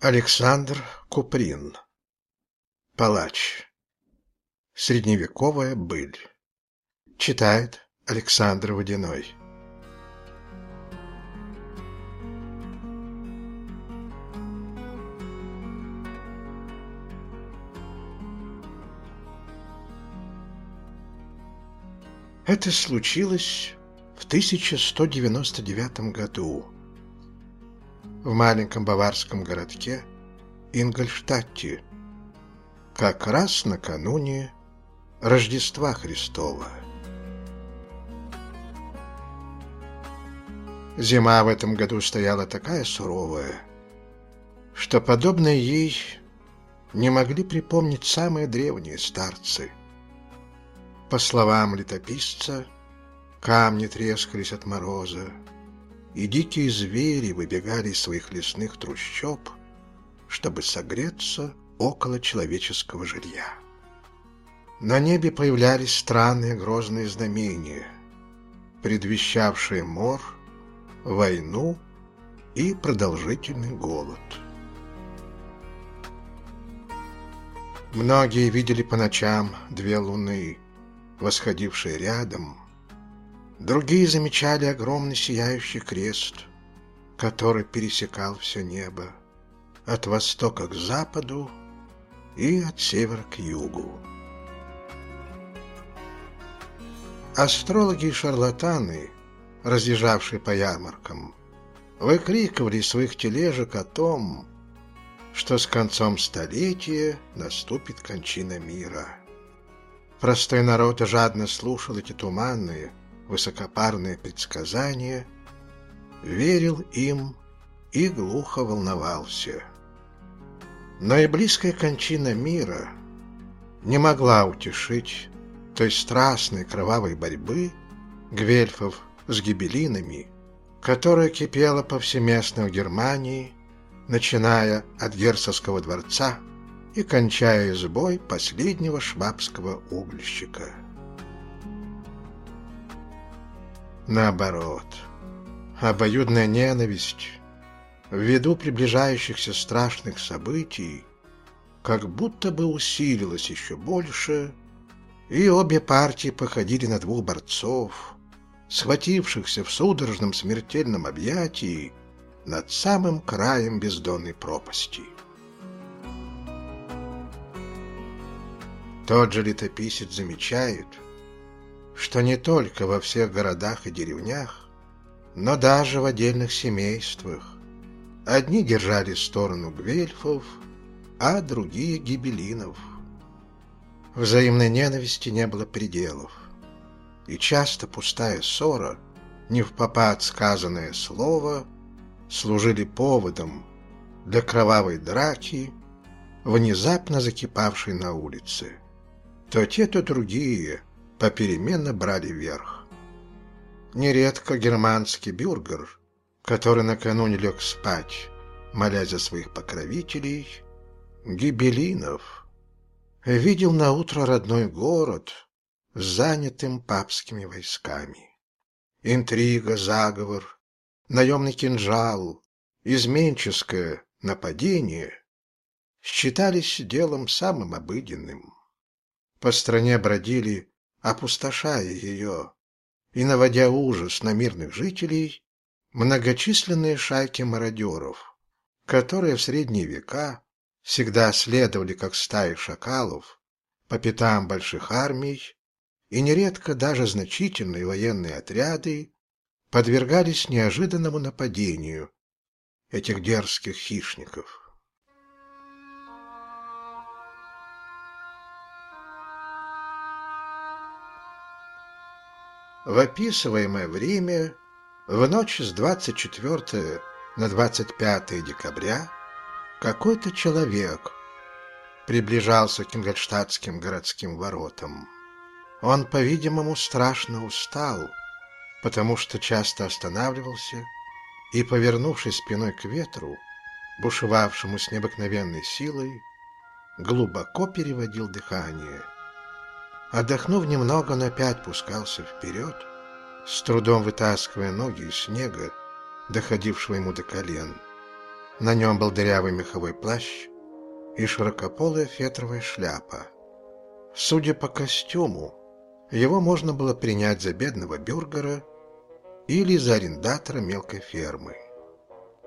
Александр Куприн. Палач. Средневековая быль. Читает Александр Водяной. Это случилось в 1199 году в маленьком баварском городке Ингольштадте, как раз накануне Рождества Христова. Зима в этом году стояла такая суровая, что подобное ей не могли припомнить самые древние старцы. По словам летописца, камни трескались от мороза, и дикие звери выбегали из своих лесных трущоб, чтобы согреться около человеческого жилья. На небе появлялись странные грозные знамения, предвещавшие мор, войну и продолжительный голод. Многие видели по ночам две луны, восходившие рядом, Другие замечали огромный сияющий крест, который пересекал все небо от востока к западу и от севера к югу. Астрологи и шарлатаны, разъезжавшие по ярмаркам, выкрикивали из своих тележек о том, что с концом столетия наступит кончина мира. Простой народ жадно слушал эти туманные, высокопарные предсказания, верил им и глухо волновался. Но и близкая кончина мира не могла утешить той страстной кровавой борьбы гвельфов с гибелинами, которая кипела повсеместно в Германии, начиная от герцогского дворца и кончая избой последнего швабского угольщика. Наоборот, обоюдная ненависть ввиду приближающихся страшных событий как будто бы усилилась еще больше, и обе партии походили на двух борцов, схватившихся в судорожном смертельном объятии над самым краем бездонной пропасти. Тот же летописец замечает – что не только во всех городах и деревнях, но даже в отдельных семействах. Одни держали сторону гвельфов, а другие — гибелинов. Взаимной ненависти не было пределов. И часто пустая ссора, не в попад сказанное слово, служили поводом для кровавой драки, внезапно закипавшей на улице. То те, то другие попеременно брали верх. Нередко германский бюргер, который накануне лег спать, молясь за своих покровителей, гибелинов, видел на утро родной город занятым папскими войсками. Интрига, заговор, наемный кинжал, изменческое нападение считались делом самым обыденным. По стране бродили опустошая ее и наводя ужас на мирных жителей, многочисленные шайки мародеров, которые в средние века всегда следовали, как стаи шакалов, по пятам больших армий, и нередко даже значительные военные отряды подвергались неожиданному нападению этих дерзких хищников. В описываемое время, в ночь с 24 на 25 декабря, какой-то человек приближался к Ингольштадтским городским воротам. Он, по-видимому, страшно устал, потому что часто останавливался и, повернувшись спиной к ветру, бушевавшему с необыкновенной силой, глубоко переводил дыхание – Отдохнув немного, он опять пускался вперед, с трудом вытаскивая ноги из снега, доходившего ему до колен. На нем был дырявый меховой плащ и широкополая фетровая шляпа. Судя по костюму, его можно было принять за бедного бюргера или за арендатора мелкой фермы.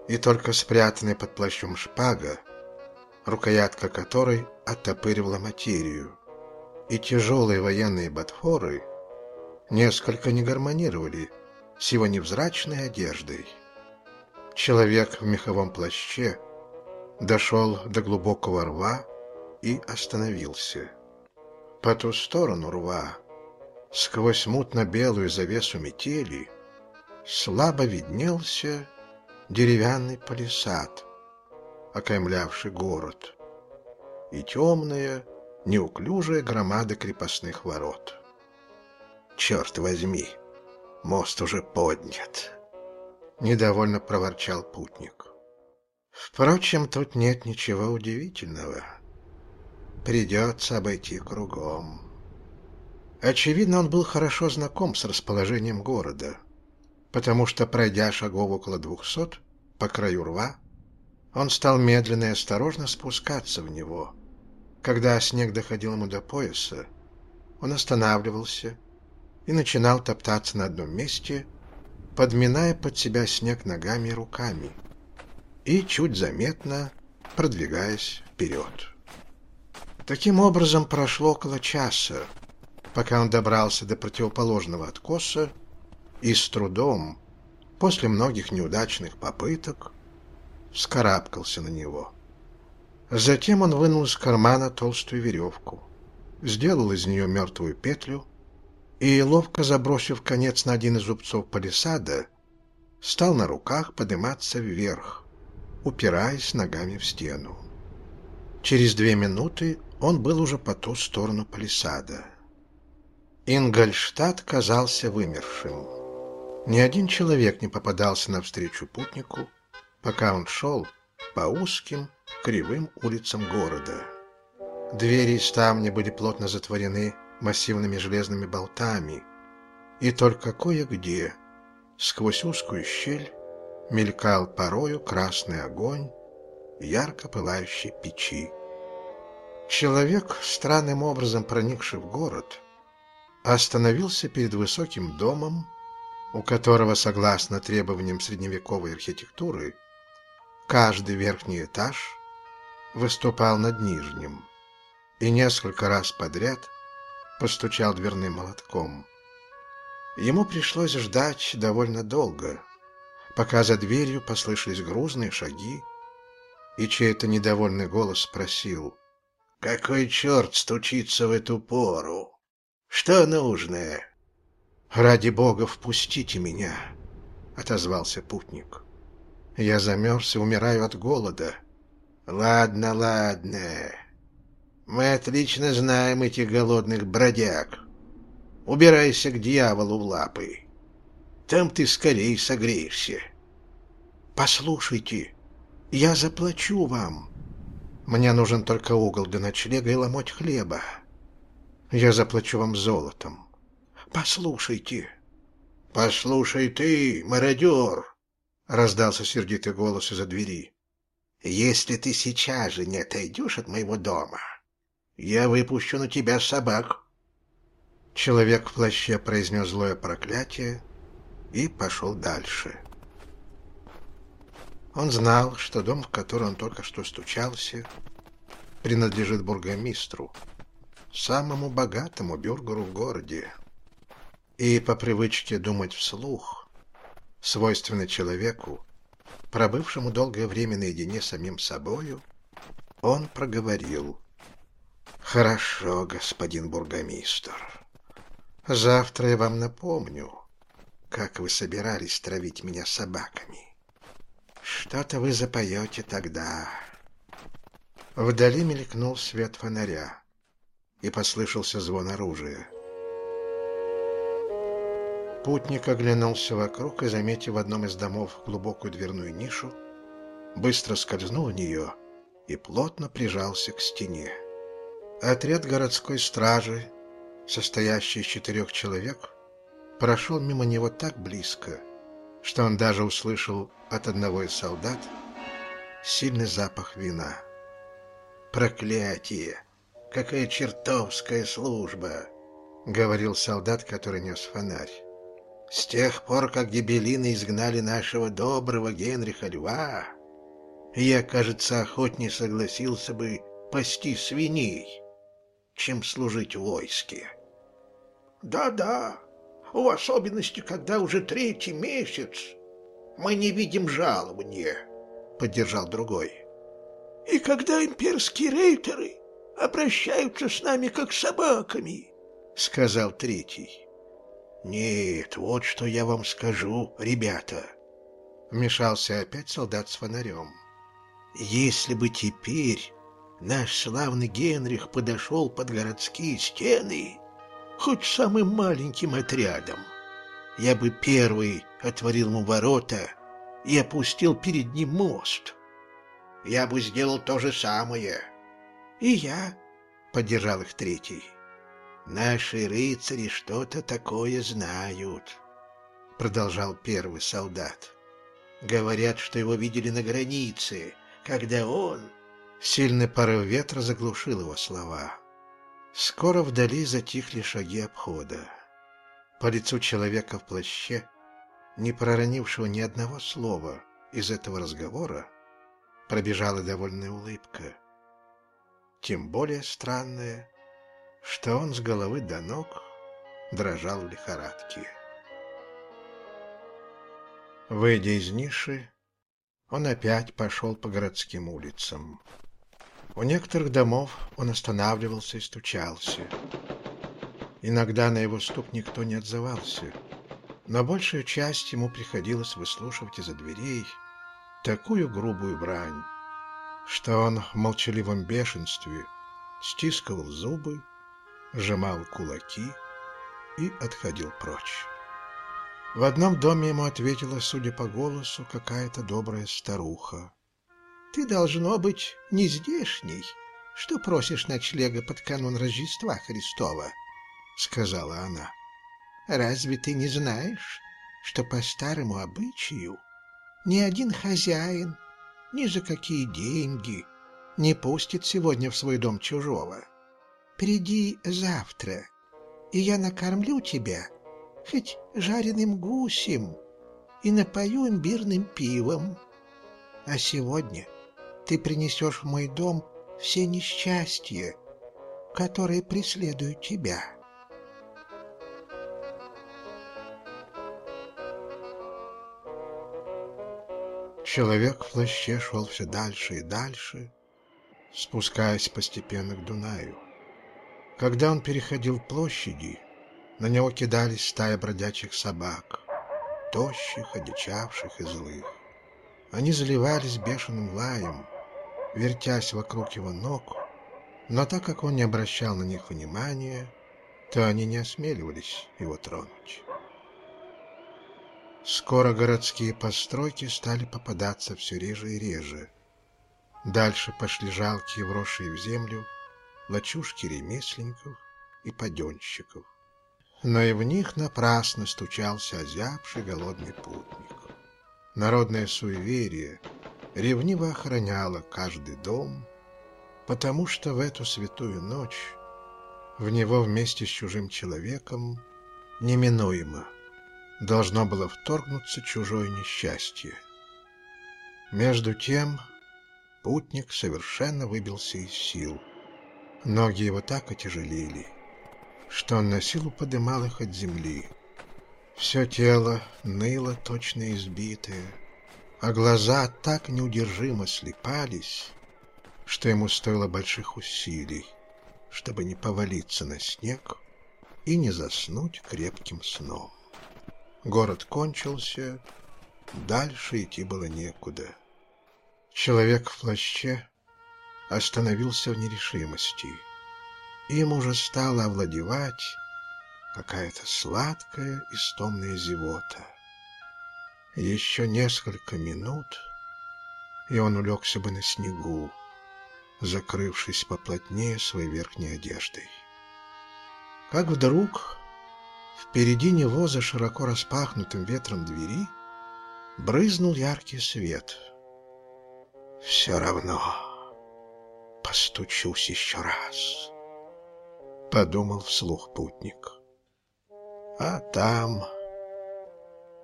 И только спрятанная под плащом шпага, рукоятка которой оттопыривала материю, и тяжелые военные ботфоры несколько не гармонировали с его невзрачной одеждой. Человек в меховом плаще дошел до глубокого рва и остановился. По ту сторону рва, сквозь мутно-белую завесу метели, слабо виднелся деревянный палисад, окаймлявший город, и темная, неуклюжая громада крепостных ворот. «Черт возьми, мост уже поднят!» — недовольно проворчал путник. Впрочем, тут нет ничего удивительного. Придется обойти кругом. Очевидно, он был хорошо знаком с расположением города, потому что, пройдя шагов около двухсот, по краю рва, он стал медленно и осторожно спускаться в него. Когда снег доходил ему до пояса, он останавливался и начинал топтаться на одном месте, подминая под себя снег ногами и руками — и чуть заметно продвигаясь вперед. Таким образом прошло около часа, пока он добрался до противоположного откоса и с трудом, после многих неудачных попыток, вскарабкался на него. Затем он вынул из кармана толстую веревку, сделал из нее мертвую петлю и, ловко забросив конец на один из зубцов палисада, стал на руках подниматься вверх, упираясь ногами в стену. Через две минуты он был уже по ту сторону палисада. Ингольштадт казался вымершим. Ни один человек не попадался навстречу путнику, пока он шел по узким, кривым улицам города. Двери и ставни были плотно затворены массивными железными болтами, и только кое-где, сквозь узкую щель, мелькал порою красный огонь ярко пылающей печи. Человек, странным образом проникший в город, остановился перед высоким домом, у которого, согласно требованиям средневековой архитектуры, каждый верхний этаж выступал над нижним и несколько раз подряд постучал дверным молотком. Ему пришлось ждать довольно долго — пока за дверью послышались грузные шаги, и чей-то недовольный голос спросил, «Какой черт стучится в эту пору? Что нужно?» «Ради бога, впустите меня!» — отозвался путник. «Я замерз и умираю от голода». «Ладно, ладно. Мы отлично знаем этих голодных бродяг. Убирайся к дьяволу в лапы. Там ты скорее согреешься. Послушайте, я заплачу вам. Мне нужен только угол для ночлега и ломоть хлеба. Я заплачу вам золотом. Послушайте. Послушай ты, мародер, раздался сердитый голос из-за двери. Если ты сейчас же не отойдешь от моего дома, я выпущу на тебя собак. Человек в плаще произнес злое проклятие и пошел дальше. Он знал, что дом, в который он только что стучался, принадлежит бургомистру, самому богатому бюргеру в городе. И по привычке думать вслух, свойственно человеку, пробывшему долгое время наедине с самим собою, он проговорил. «Хорошо, господин бургомистр. Завтра я вам напомню, как вы собирались травить меня собаками». Что-то вы запоете тогда. Вдали мелькнул свет фонаря, и послышался звон оружия. Путник оглянулся вокруг и, заметив в одном из домов глубокую дверную нишу, быстро скользнул в нее и плотно прижался к стене. Отряд городской стражи, состоящий из четырех человек, прошел мимо него так близко, что он даже услышал от одного из солдат сильный запах вина. «Проклятие! Какая чертовская служба!» — говорил солдат, который нес фонарь. «С тех пор, как гибелины изгнали нашего доброго Генриха Льва, я, кажется, охотнее согласился бы пасти свиней, чем служить в войске». «Да-да, в особенности, когда уже третий месяц мы не видим жалования», — поддержал другой. «И когда имперские рейтеры обращаются с нами как с собаками», — сказал третий. «Нет, вот что я вам скажу, ребята», — вмешался опять солдат с фонарем. «Если бы теперь наш славный Генрих подошел под городские стены, хоть самым маленьким отрядом, я бы первый отворил ему ворота и опустил перед ним мост. Я бы сделал то же самое. И я, — поддержал их третий. Наши рыцари что-то такое знают, — продолжал первый солдат. Говорят, что его видели на границе, когда он... Сильный порыв ветра заглушил его слова. Скоро вдали затихли шаги обхода. По лицу человека в плаще, не проронившего ни одного слова из этого разговора, пробежала довольная улыбка. Тем более странная, что он с головы до ног дрожал в лихорадке. Выйдя из ниши, он опять пошел по городским улицам. У некоторых домов он останавливался и стучался. Иногда на его стук никто не отзывался, но большую часть ему приходилось выслушивать из-за дверей такую грубую брань, что он в молчаливом бешенстве стискивал зубы, сжимал кулаки и отходил прочь. В одном доме ему ответила, судя по голосу, какая-то добрая старуха. «Ты, должно быть, не здешний, что просишь ночлега под канун Рождества Христова», — сказала она. «Разве ты не знаешь, что по старому обычаю ни один хозяин ни за какие деньги не пустит сегодня в свой дом чужого? Приди завтра, и я накормлю тебя хоть жареным гусем и напою имбирным пивом. А сегодня ты принесешь в мой дом все несчастья, которые преследуют тебя». Человек в плаще шел все дальше и дальше, спускаясь постепенно к Дунаю. Когда он переходил площади, на него кидались стая бродячих собак, тощих, одичавших и злых. Они заливались бешеным лаем, вертясь вокруг его ног, но так как он не обращал на них внимания, то они не осмеливались его тронуть. Скоро городские постройки стали попадаться все реже и реже. Дальше пошли жалкие, вросшие в землю, лачушки ремесленников и паденщиков. Но и в них напрасно стучался озябший голодный путник. Народное суеверие ревниво охраняло каждый дом, потому что в эту святую ночь в него вместе с чужим человеком неминуемо должно было вторгнуться чужое несчастье. Между тем путник совершенно выбился из сил. Ноги его так отяжелели, что он на силу подымал их от земли. Все тело ныло точно избитое, а глаза так неудержимо слепались, что ему стоило больших усилий, чтобы не повалиться на снег и не заснуть крепким сном. Город кончился, дальше идти было некуда. Человек в плаще остановился в нерешимости. Им уже стало овладевать какая-то сладкая истомная зевота. Еще несколько минут, и он улегся бы на снегу, закрывшись поплотнее своей верхней одеждой. Как вдруг Впереди него, за широко распахнутым ветром двери, брызнул яркий свет. Все равно постучусь еще раз, подумал вслух путник. А там...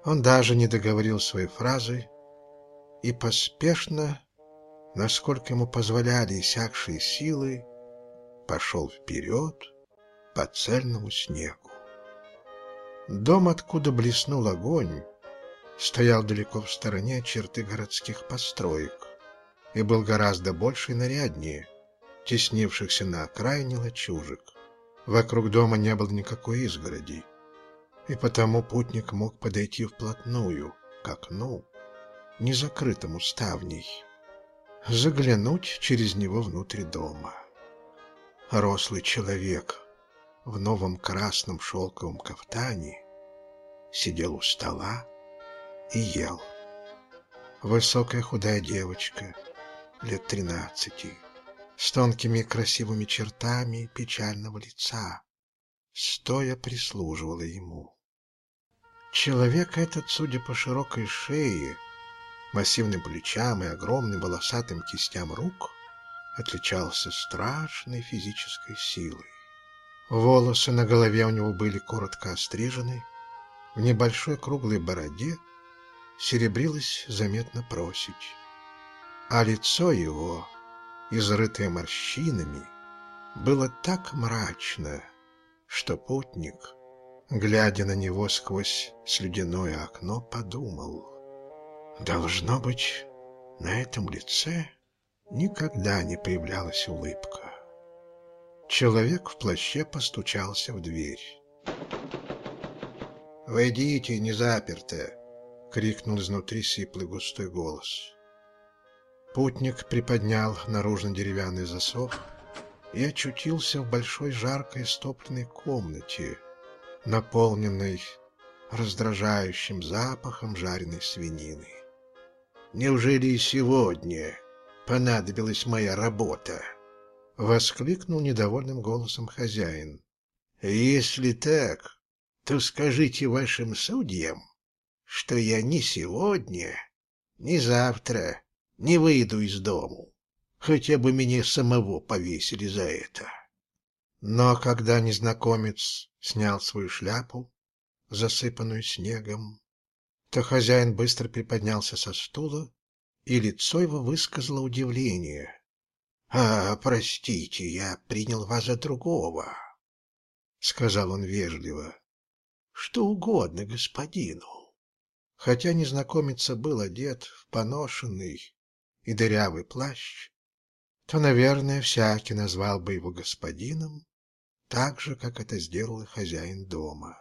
Он даже не договорил своей фразы и поспешно, насколько ему позволяли иссякшие силы, пошел вперед по цельному снегу. Дом, откуда блеснул огонь, стоял далеко в стороне черты городских построек и был гораздо больше и наряднее теснившихся на окраине лачужек. Вокруг дома не было никакой изгороди, и потому путник мог подойти вплотную к окну, не закрытому ставней, заглянуть через него внутрь дома. Рослый человек в новом красном шелковом кафтане сидел у стола и ел. Высокая худая девочка, лет тринадцати, с тонкими красивыми чертами печального лица, стоя прислуживала ему. Человек этот, судя по широкой шее, массивным плечам и огромным волосатым кистям рук, отличался страшной физической силой. Волосы на голове у него были коротко острижены, в небольшой круглой бороде серебрилась заметно просить, а лицо его, изрытое морщинами, было так мрачно, что путник, глядя на него сквозь слюдяное окно, подумал, «Должно быть, на этом лице никогда не появлялась улыбка». Человек в плаще постучался в дверь. «Войдите, не заперто!» — крикнул изнутри сиплый густой голос. Путник приподнял наружно деревянный засов и очутился в большой жаркой стопленной комнате, наполненной раздражающим запахом жареной свинины. «Неужели и сегодня понадобилась моя работа?» — воскликнул недовольным голосом хозяин. «Если так, то скажите вашим судьям, что я ни сегодня, ни завтра не выйду из дому. Хотя бы меня самого повесили за это. Но когда незнакомец снял свою шляпу, засыпанную снегом, то хозяин быстро приподнялся со стула, и лицо его высказало удивление. — А, простите, я принял вас за другого, — сказал он вежливо что угодно господину. Хотя незнакомец был одет в поношенный и дырявый плащ, то, наверное, всякий назвал бы его господином, так же, как это сделал и хозяин дома.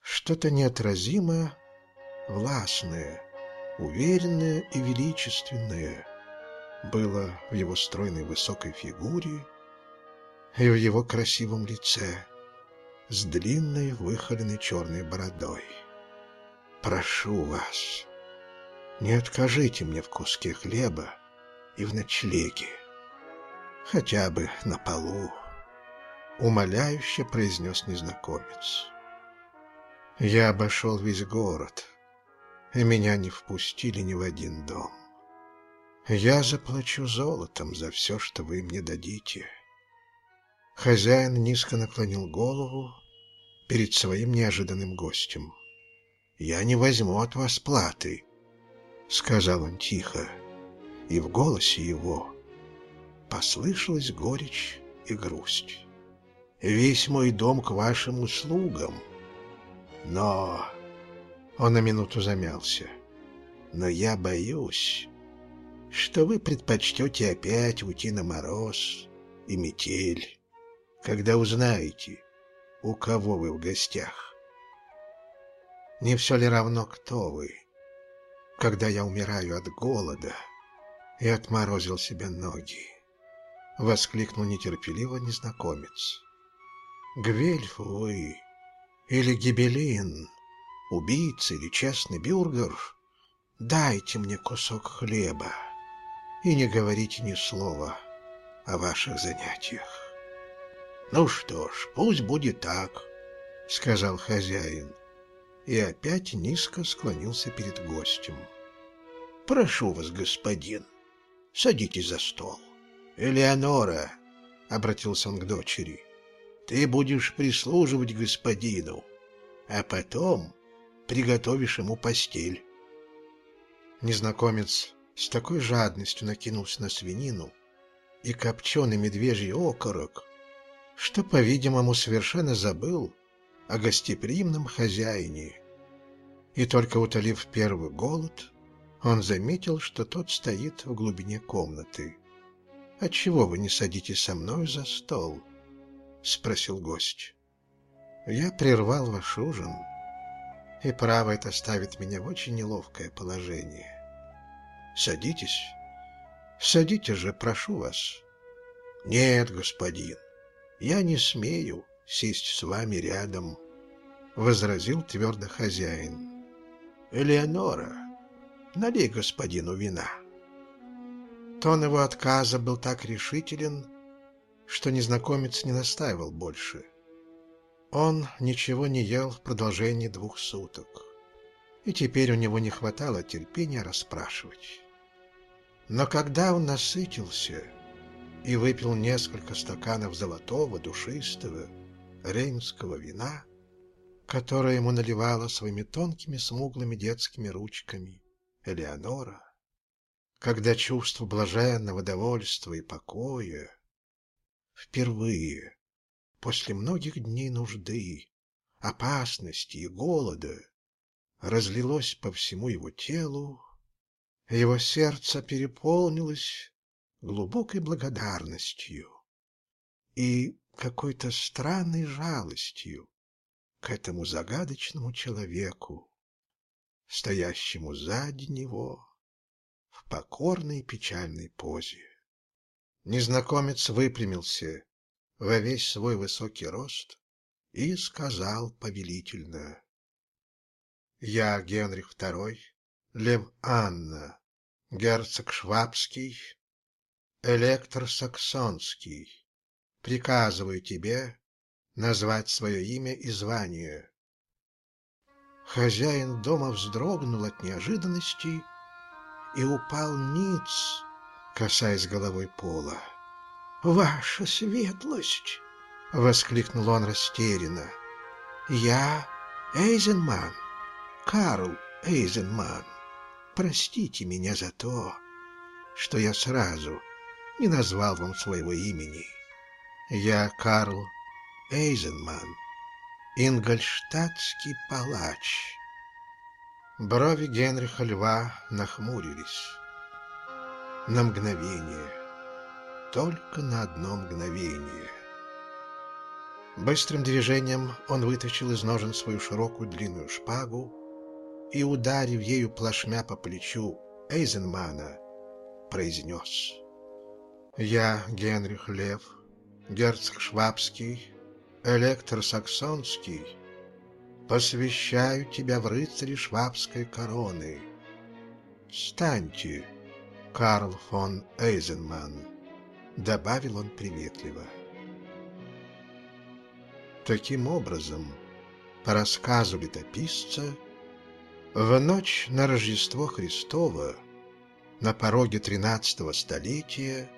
Что-то неотразимое, властное, уверенное и величественное было в его стройной высокой фигуре и в его красивом лице с длинной выхоленной черной бородой. «Прошу вас, не откажите мне в куске хлеба и в ночлеге, хотя бы на полу», — умоляюще произнес незнакомец. «Я обошел весь город, и меня не впустили ни в один дом. Я заплачу золотом за все, что вы мне дадите». Хозяин низко наклонил голову перед своим неожиданным гостем. «Я не возьму от вас платы», — сказал он тихо, и в голосе его послышалась горечь и грусть. «Весь мой дом к вашим услугам, но...» Он на минуту замялся. «Но я боюсь, что вы предпочтете опять уйти на мороз и метель» когда узнаете, у кого вы в гостях. Не все ли равно, кто вы, когда я умираю от голода и отморозил себе ноги? Воскликнул нетерпеливо незнакомец. Гвельф вы или Гибелин, убийца или честный бюргер, дайте мне кусок хлеба и не говорите ни слова о ваших занятиях. «Ну что ж, пусть будет так», — сказал хозяин, и опять низко склонился перед гостем. «Прошу вас, господин, Садитесь за стол. Элеонора, — обратился он к дочери, — ты будешь прислуживать господину, а потом приготовишь ему постель. Незнакомец с такой жадностью накинулся на свинину и копченый медвежий окорок, что, по-видимому, совершенно забыл о гостеприимном хозяине. И только утолив первый голод, он заметил, что тот стоит в глубине комнаты. «Отчего вы не садитесь со мной за стол?» — спросил гость. «Я прервал ваш ужин, и право это ставит меня в очень неловкое положение. Садитесь, садитесь же, прошу вас». «Нет, господин, я не смею сесть с вами рядом», — возразил твердо хозяин. «Элеонора, налей господину вина». Тон его отказа был так решителен, что незнакомец не настаивал больше. Он ничего не ел в продолжении двух суток, и теперь у него не хватало терпения расспрашивать. Но когда он насытился и выпил несколько стаканов золотого, душистого, рейнского вина, которое ему наливала своими тонкими смуглыми детскими ручками Элеонора, когда чувство блаженного довольства и покоя впервые после многих дней нужды, опасности и голода разлилось по всему его телу, его сердце переполнилось глубокой благодарностью и какой-то странной жалостью к этому загадочному человеку, стоящему сзади него в покорной печальной позе. Незнакомец выпрямился во весь свой высокий рост и сказал повелительно. «Я Генрих II, Лев Анна, герцог Швабский, электор Саксонский, приказываю тебе назвать свое имя и звание». Хозяин дома вздрогнул от неожиданности и упал ниц, касаясь головой пола. «Ваша светлость!» — воскликнул он растерянно. «Я Эйзенман, Карл Эйзенман. Простите меня за то, что я сразу не назвал вам своего имени. Я Карл Эйзенман, ингольштадтский палач». Брови Генриха Льва нахмурились. На мгновение, только на одно мгновение. Быстрым движением он вытащил из ножен свою широкую длинную шпагу и, ударив ею плашмя по плечу Эйзенмана, произнес «Я Генрих Лев, герцог Швабский, электор Саксонский, посвящаю тебя в рыцари швабской короны. Встаньте, Карл фон Эйзенман, добавил он приветливо. Таким образом, по рассказу летописца, в ночь на Рождество Христово, на пороге тринадцатого столетия,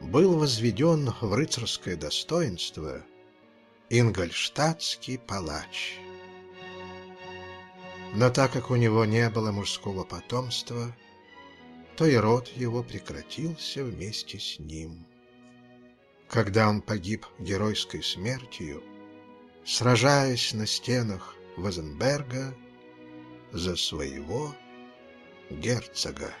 был возведен в рыцарское достоинство Ингольштадтский палач – но так как у него не было мужского потомства, то и род его прекратился вместе с ним. Когда он погиб геройской смертью, сражаясь на стенах Вазенберга за своего герцога.